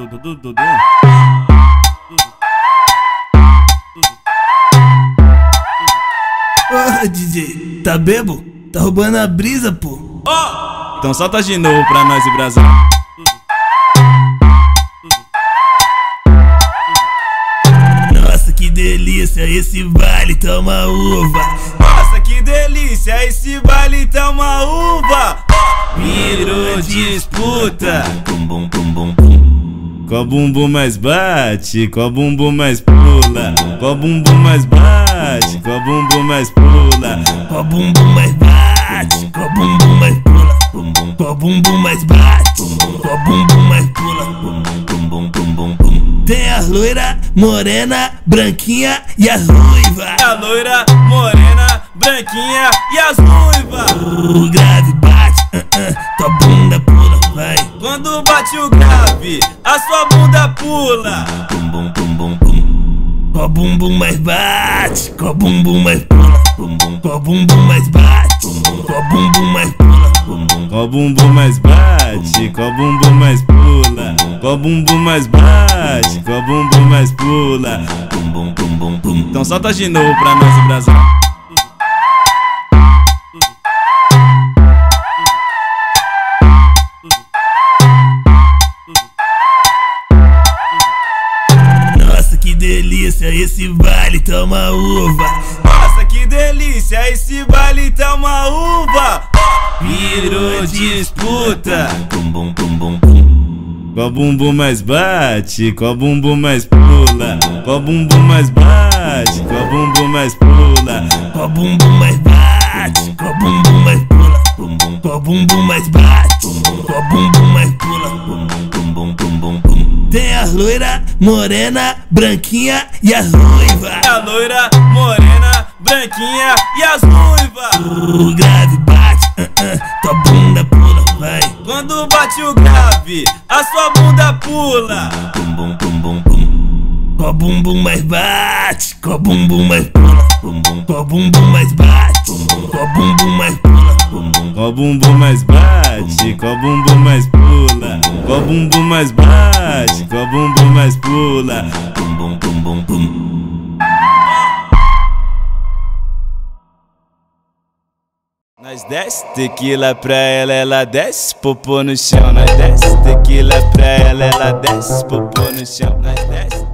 Dudu, Dudu, Dudu. Ô, DJ, tá bebo? Tá roubando a brisa, pô. Então solta de novo pra nós e Brasil. Nossa, que delícia, esse baile toma uva. Nossa, que delícia, esse baile uma uva. Virou disputa. Bum, bum, bum, bum. Qual bumbum mais bate, qual bumbum mais pula, qual bumbum mais bate, qual bumbum mais pula. Qual bumbum mais bate, qual bumbum mais pula. Qual bumbum mais bate, qual bumbum mais pula. Tem a loira, morena, branquinha e a ruiva. A loira, morena, branquinha e as ruivas. O grave bate, Quando bate o grave, a sua bunda pula. Bum, bum, bum, bum, bum. Qual bumbum mais bate, qual bumbum mais pula. Bum, bum. Qual bumbum mais bate, qual bumbum mais pula. Bum, bum. Qual bumbum mais bate, qual bumbum mais pula, qual bumbum mais bate, qual bumbum mais pula. Bum, bum, bum, bum, bum. Então solta de novo pra nós Brasil. Delícia, esse baile toma uva. Nossa, que delícia, esse baile tá uma uva. Virou disputa. Bum, bum, bum, bum, bum. Qual bumbum mais bate, qual bumbum mais pula, qual bumbum mais bate, qual bumbum mais pula. Qual bumbum mais bate, qual bumbum mais pula. Qual bumbum mais bate, qual bumbum Tem a loira, morena, branquinha e a ruiva. A loira, morena, branquinha e as ruivas. O grave bate, uh, uh, tua bunda pula, vai. Quando bate o grave, a sua bunda pula. Bum, bum, bum, bum, bum. Qual bumbum mais bate, qual bumbum mais pula. Bum, bum. Qual bumbum mais bate, qual bumbum mais pula. Bum, bum. Qual bumbum mais bate, qual bumbum mais pula, qual bumbum mais bate, qual bumbum mais pula. Bum, bum, bum, bum, bum. Nós desce tequila pra ela, ela desce, popô no chão. Nós desce tequila pra ela, ela desce, popô no chão. Nós desce.